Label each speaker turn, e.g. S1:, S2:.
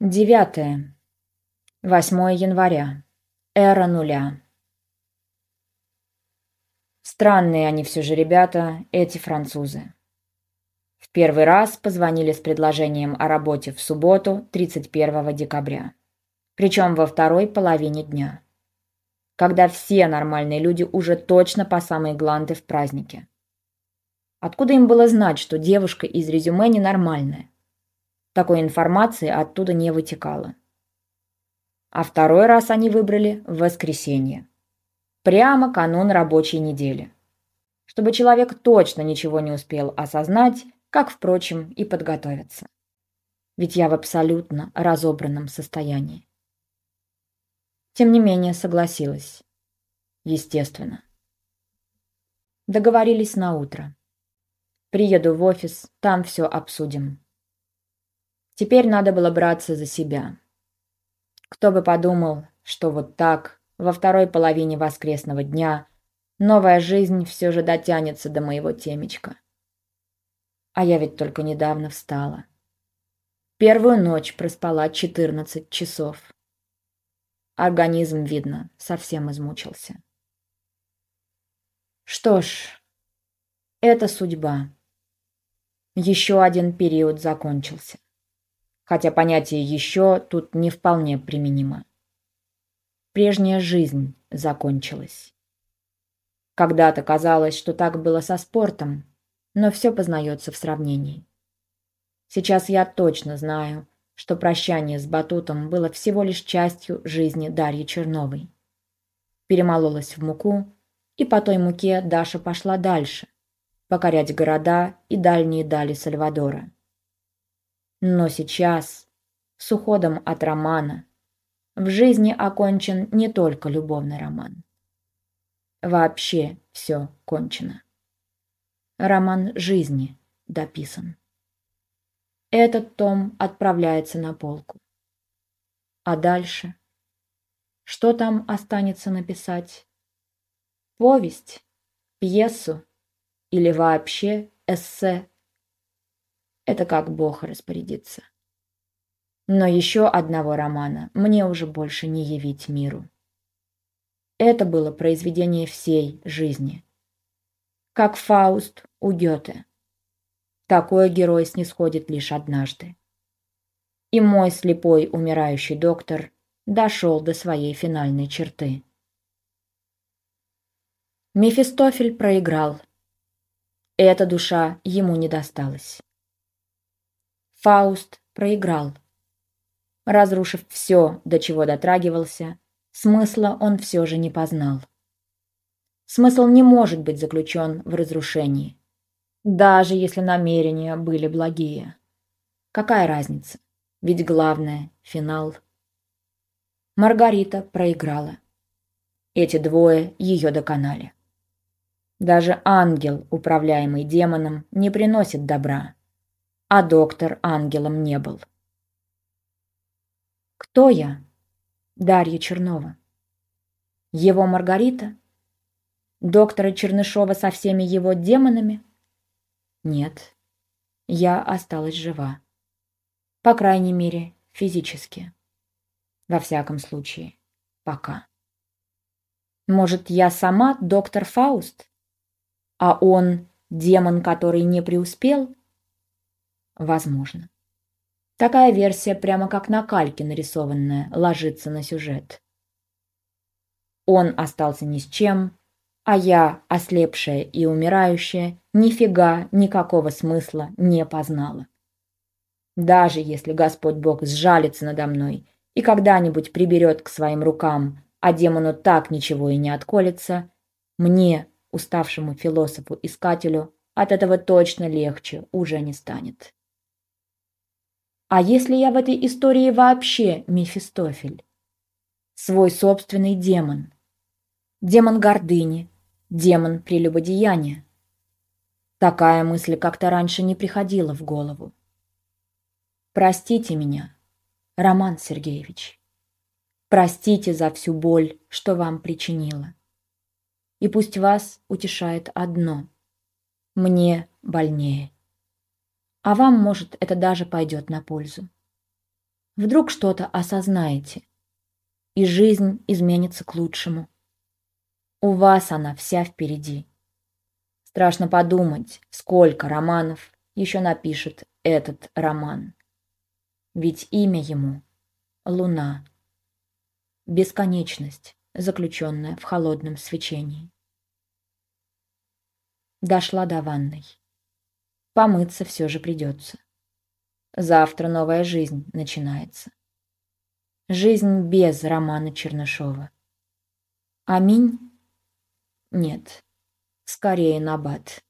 S1: Девятое. 8 января. Эра нуля. Странные они все же ребята, эти французы. В первый раз позвонили с предложением о работе в субботу, 31 декабря. Причем во второй половине дня. Когда все нормальные люди уже точно по самые гланды в празднике. Откуда им было знать, что девушка из резюме ненормальная? Такой информации оттуда не вытекало. А второй раз они выбрали в воскресенье. Прямо канун рабочей недели. Чтобы человек точно ничего не успел осознать, как, впрочем, и подготовиться. Ведь я в абсолютно разобранном состоянии. Тем не менее, согласилась. Естественно. Договорились на утро. Приеду в офис, там все обсудим. Теперь надо было браться за себя. Кто бы подумал, что вот так, во второй половине воскресного дня, новая жизнь все же дотянется до моего темечка. А я ведь только недавно встала. Первую ночь проспала 14 часов. Организм, видно, совсем измучился. Что ж, это судьба. Еще один период закончился хотя понятие «еще» тут не вполне применимо. Прежняя жизнь закончилась. Когда-то казалось, что так было со спортом, но все познается в сравнении. Сейчас я точно знаю, что прощание с батутом было всего лишь частью жизни Дарьи Черновой. Перемололась в муку, и по той муке Даша пошла дальше, покорять города и дальние дали Сальвадора. Но сейчас, с уходом от романа, в жизни окончен не только любовный роман. Вообще все кончено. Роман жизни дописан. Этот том отправляется на полку. А дальше? Что там останется написать? Повесть? Пьесу? Или вообще эссе это как Бог распорядится. Но еще одного романа мне уже больше не явить миру. Это было произведение всей жизни. Как Фауст у Гёте. Такой герой снисходит лишь однажды. И мой слепой умирающий доктор дошел до своей финальной черты. Мефистофель проиграл. Эта душа ему не досталась. Фауст проиграл. Разрушив все, до чего дотрагивался, смысла он все же не познал. Смысл не может быть заключен в разрушении, даже если намерения были благие. Какая разница? Ведь главное — финал. Маргарита проиграла. Эти двое ее доконали. Даже ангел, управляемый демоном, не приносит добра а доктор ангелом не был. Кто я? Дарья Чернова. Его Маргарита? Доктора Чернышова со всеми его демонами? Нет, я осталась жива. По крайней мере, физически. Во всяком случае, пока. Может, я сама доктор Фауст? А он демон, который не преуспел? Возможно. Такая версия прямо как на кальке нарисованная, ложится на сюжет. Он остался ни с чем, а я, ослепшая и умирающая, нифига никакого смысла не познала. Даже если Господь Бог сжалится надо мной и когда-нибудь приберет к своим рукам, а демону так ничего и не отколется, мне, уставшему философу-искателю, от этого точно легче уже не станет. А если я в этой истории вообще Мефистофель? Свой собственный демон. Демон гордыни, демон прелюбодеяния. Такая мысль как-то раньше не приходила в голову. Простите меня, Роман Сергеевич. Простите за всю боль, что вам причинила. И пусть вас утешает одно. Мне больнее. А вам, может, это даже пойдет на пользу. Вдруг что-то осознаете, и жизнь изменится к лучшему. У вас она вся впереди. Страшно подумать, сколько романов еще напишет этот роман. Ведь имя ему — Луна. Бесконечность, заключенная в холодном свечении. Дошла до ванной. Помыться все же придется. Завтра новая жизнь начинается. Жизнь без романа Чернышова. Аминь? Нет, скорее набат.